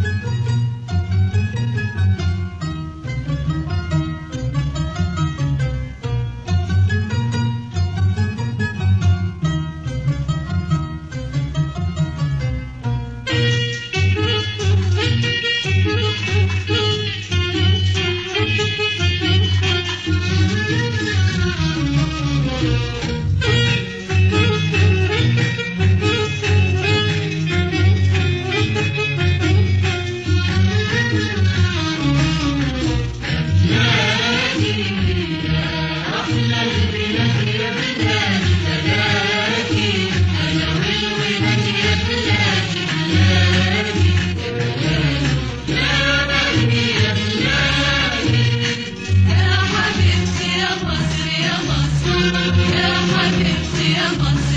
Thank you. Come on.